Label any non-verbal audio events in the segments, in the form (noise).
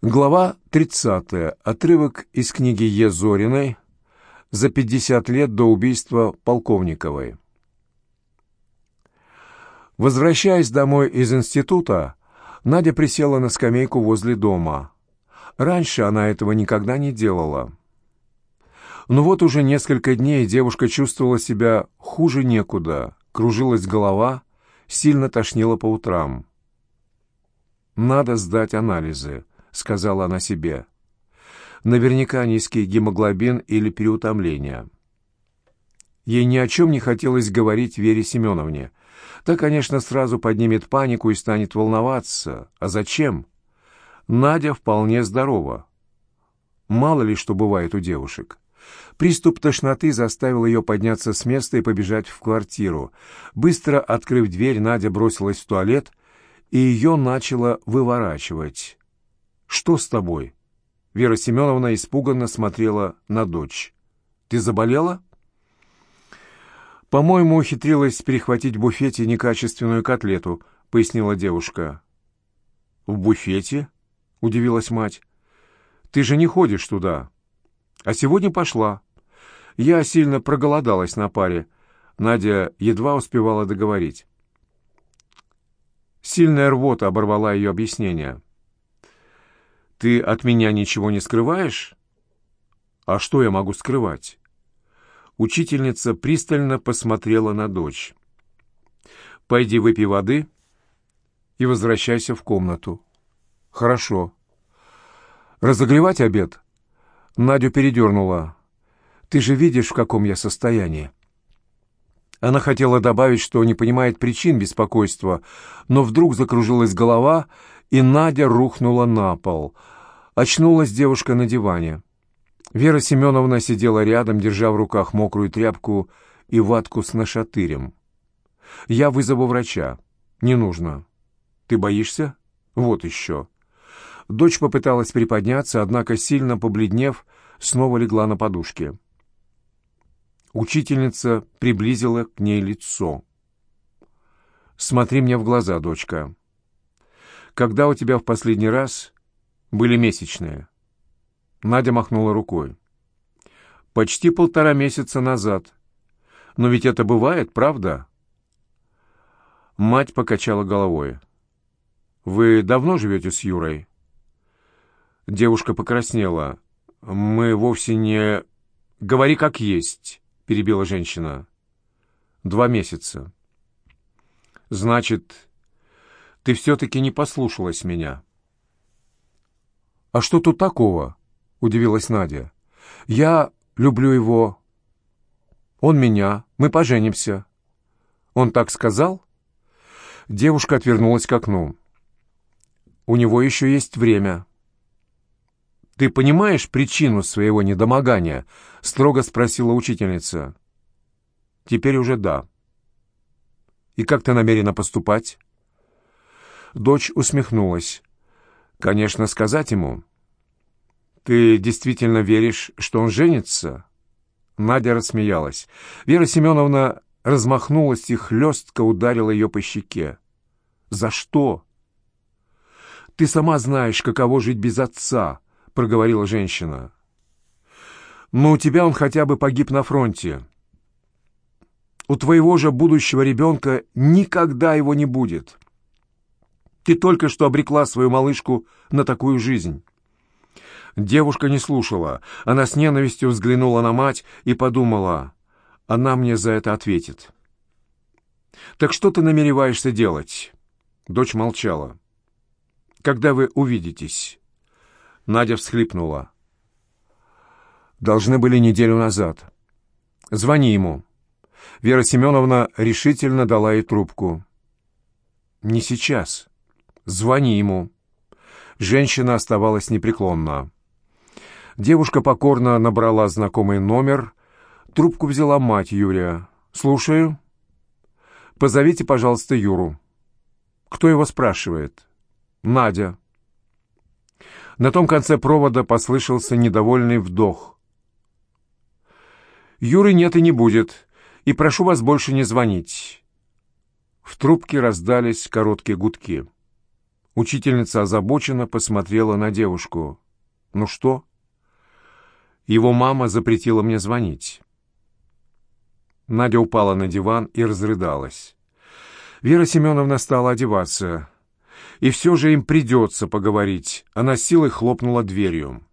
Глава 30. Отрывок из книги Е. Зориной «За 50 лет до убийства Полковниковой». Возвращаясь домой из института, Надя присела на скамейку возле дома. Раньше она этого никогда не делала. Но вот уже несколько дней девушка чувствовала себя хуже некуда, кружилась голова, сильно тошнила по утрам. Надо сдать анализы. — сказала она себе. «Наверняка низкий гемоглобин или переутомление». Ей ни о чем не хотелось говорить Вере Семеновне. Та, конечно, сразу поднимет панику и станет волноваться. А зачем? Надя вполне здорова. Мало ли что бывает у девушек. Приступ тошноты заставил ее подняться с места и побежать в квартиру. Быстро открыв дверь, Надя бросилась в туалет, и ее начало выворачивать. «Что с тобой?» Вера Семеновна испуганно смотрела на дочь. «Ты заболела?» «По-моему, ухитрилась перехватить в буфете некачественную котлету», — пояснила девушка. «В буфете?» — удивилась мать. «Ты же не ходишь туда». «А сегодня пошла. Я сильно проголодалась на паре». Надя едва успевала договорить. Сильная рвота оборвала ее объяснение. Ты от меня ничего не скрываешь? А что я могу скрывать? Учительница пристально посмотрела на дочь. Пойди выпей воды и возвращайся в комнату. Хорошо. Разогревать обед? Надю передернула. Ты же видишь, в каком я состоянии. Она хотела добавить, что не понимает причин беспокойства, но вдруг закружилась голова, и Надя рухнула на пол. Очнулась девушка на диване. Вера Семеновна сидела рядом, держа в руках мокрую тряпку и ватку с нашатырем. «Я вызову врача. Не нужно. Ты боишься? Вот еще». Дочь попыталась приподняться, однако, сильно побледнев, снова легла на подушке. Учительница приблизила к ней лицо. «Смотри мне в глаза, дочка. Когда у тебя в последний раз были месячные?» Надя махнула рукой. «Почти полтора месяца назад. Но ведь это бывает, правда?» Мать покачала головой. «Вы давно живете с Юрой?» Девушка покраснела. «Мы вовсе не...» «Говори как есть», — перебила женщина. «Два месяца». «Значит, ты все-таки не послушалась меня». «А что тут такого?» — удивилась Надя. «Я люблю его. Он меня. Мы поженимся». «Он так сказал?» Девушка отвернулась к окну. «У него еще есть время». «Ты понимаешь причину своего недомогания?» — строго спросила учительница. «Теперь уже да». «И как ты намерена поступать?» Дочь усмехнулась. «Конечно, сказать ему». «Ты действительно веришь, что он женится?» Надя рассмеялась. Вера Семеновна размахнулась и хлестко ударила ее по щеке. «За что?» «Ты сама знаешь, каково жить без отца», — проговорила женщина. «Но у тебя он хотя бы погиб на фронте. У твоего же будущего ребенка никогда его не будет. Ты только что обрекла свою малышку на такую жизнь». Девушка не слушала. Она с ненавистью взглянула на мать и подумала, она мне за это ответит. «Так что ты намереваешься делать?» Дочь молчала. «Когда вы увидитесь?» Надя всхлипнула. «Должны были неделю назад. Звони ему». Вера Семеновна решительно дала ей трубку. «Не сейчас». «Звони ему». Женщина оставалась непреклонна. Девушка покорно набрала знакомый номер. Трубку взяла мать Юрия. «Слушаю». «Позовите, пожалуйста, Юру». «Кто его спрашивает?» «Надя». На том конце провода послышался недовольный вдох. «Юры нет и не будет, и прошу вас больше не звонить». В трубке раздались короткие гудки. Учительница озабоченно посмотрела на девушку. «Ну что?» Его мама запретила мне звонить. Надя упала на диван и разрыдалась. Вера Семеновна стала одеваться. И все же им придется поговорить. Она силой хлопнула дверью.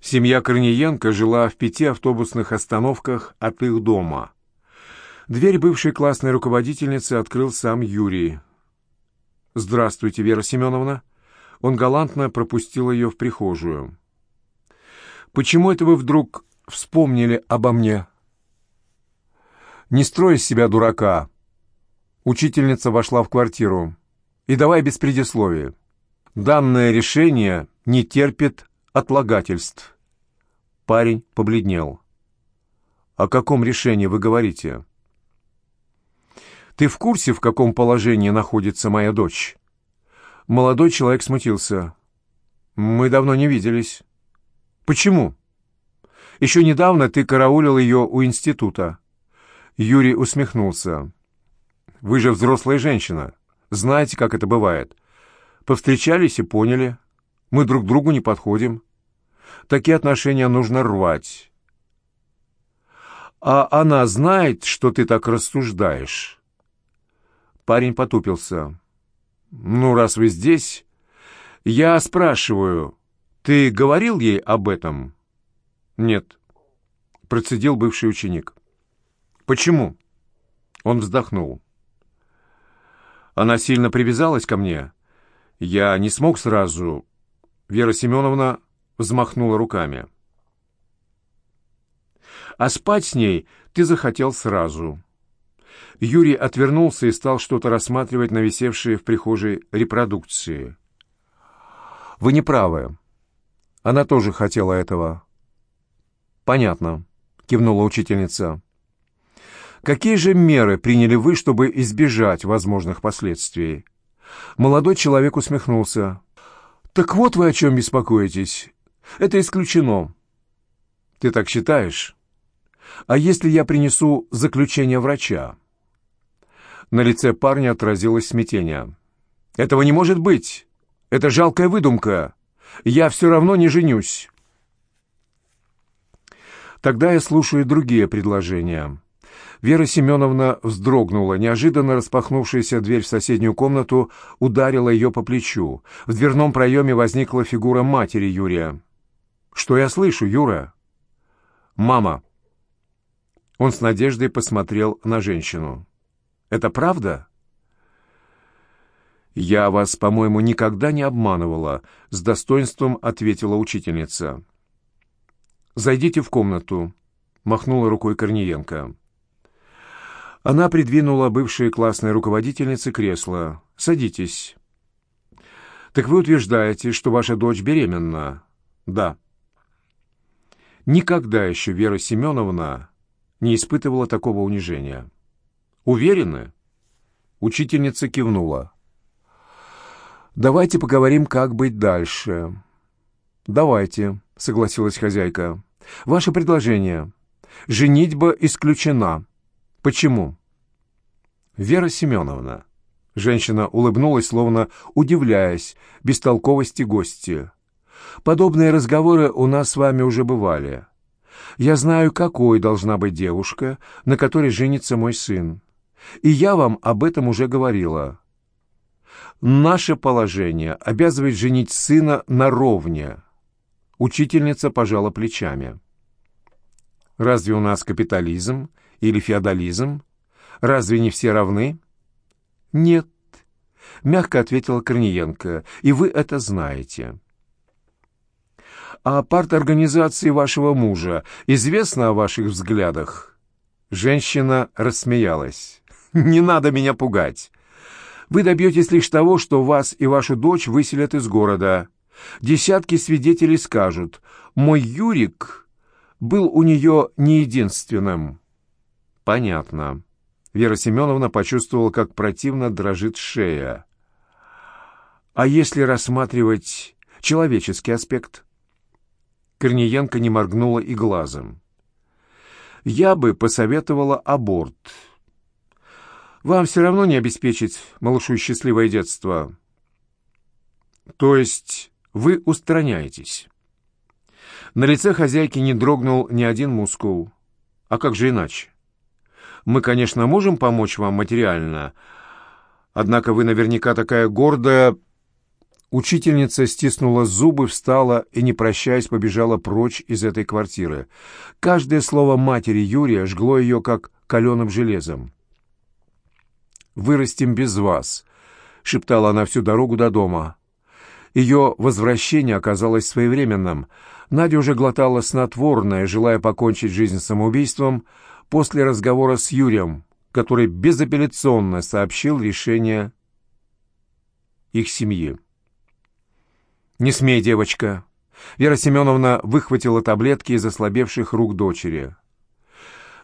Семья Корниенко жила в пяти автобусных остановках от их дома. Дверь бывшей классной руководительницы открыл сам Юрий. «Здравствуйте, Вера Семеновна». Он галантно пропустил ее в прихожую. «Почему это вы вдруг вспомнили обо мне?» «Не строй из себя дурака». Учительница вошла в квартиру. «И давай без предисловия. Данное решение не терпит отлагательств». Парень побледнел. «О каком решении вы говорите?» «Ты в курсе, в каком положении находится моя дочь?» Молодой человек смутился. «Мы давно не виделись». «Почему?» «Еще недавно ты караулил ее у института». Юрий усмехнулся. «Вы же взрослая женщина. Знаете, как это бывает. Повстречались и поняли. Мы друг другу не подходим. Такие отношения нужно рвать. А она знает, что ты так рассуждаешь. Парень потупился. Ну, раз вы здесь, я спрашиваю, ты говорил ей об этом? Нет, процедил бывший ученик. Почему? Он вздохнул. Она сильно привязалась ко мне. Я не смог сразу. Вера Семеновна взмахнула руками. А спать с ней ты захотел сразу. Юрий отвернулся и стал что-то рассматривать на висевшие в прихожей репродукции. «Вы не правы. Она тоже хотела этого». «Понятно», — кивнула учительница. «Какие же меры приняли вы, чтобы избежать возможных последствий?» Молодой человек усмехнулся. «Так вот вы о чем беспокоитесь. Это исключено. Ты так считаешь? А если я принесу заключение врача? На лице парня отразилось смятение. Этого не может быть. Это жалкая выдумка. Я все равно не женюсь. Тогда я слушаю другие предложения. Вера Семеновна вздрогнула. Неожиданно распахнувшаяся дверь в соседнюю комнату ударила ее по плечу. В дверном проеме возникла фигура матери Юрия. «Что я слышу, Юра?» «Мама». Он с надеждой посмотрел на женщину. «Это правда?» «Я вас, по-моему, никогда не обманывала», — с достоинством ответила учительница. «Зайдите в комнату», — махнула рукой Корниенко. Она придвинула бывшей классной руководительнице кресло. «Садитесь». «Так вы утверждаете, что ваша дочь беременна?» «Да». Никогда еще Вера Семеновна не испытывала такого унижения. «Уверены?» Учительница кивнула. «Давайте поговорим, как быть дальше». «Давайте», — согласилась хозяйка. «Ваше предложение. Женитьба исключена. Почему?» «Вера Семеновна». Женщина улыбнулась, словно удивляясь бестолковости гостя. Подобные разговоры у нас с вами уже бывали. Я знаю, какой должна быть девушка, на которой женится мой сын. И я вам об этом уже говорила. Наше положение обязывает женить сына наровне. Учительница пожала плечами. Разве у нас капитализм или феодализм? Разве не все равны? Нет, мягко ответила Корниенко, и вы это знаете. А парторганизации вашего мужа известно о ваших взглядах?» Женщина рассмеялась. (laughs) «Не надо меня пугать. Вы добьетесь лишь того, что вас и вашу дочь выселят из города. Десятки свидетелей скажут, мой Юрик был у нее не единственным». «Понятно». Вера Семеновна почувствовала, как противно дрожит шея. «А если рассматривать человеческий аспект?» Корниенко не моргнула и глазом. «Я бы посоветовала аборт. Вам все равно не обеспечить малышу счастливое детство». То есть вы устраняетесь? На лице хозяйки не дрогнул ни один мускул. А как же иначе? Мы, конечно, можем помочь вам материально, однако вы наверняка такая гордая... Учительница стиснула зубы, встала и, не прощаясь, побежала прочь из этой квартиры. Каждое слово матери Юрия жгло ее, как каленым железом. «Вырастем без вас», — шептала она всю дорогу до дома. Ее возвращение оказалось своевременным. Надя уже глотала снотворное, желая покончить жизнь самоубийством, после разговора с Юрием, который безапелляционно сообщил решение их семьи. «Не смей, девочка!» Вера Семеновна выхватила таблетки из ослабевших рук дочери.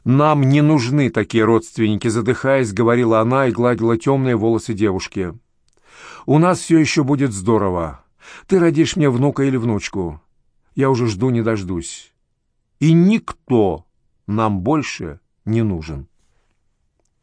«Нам не нужны такие родственники», — задыхаясь, говорила она и гладила темные волосы девушки. «У нас все еще будет здорово. Ты родишь мне внука или внучку. Я уже жду не дождусь. И никто нам больше не нужен».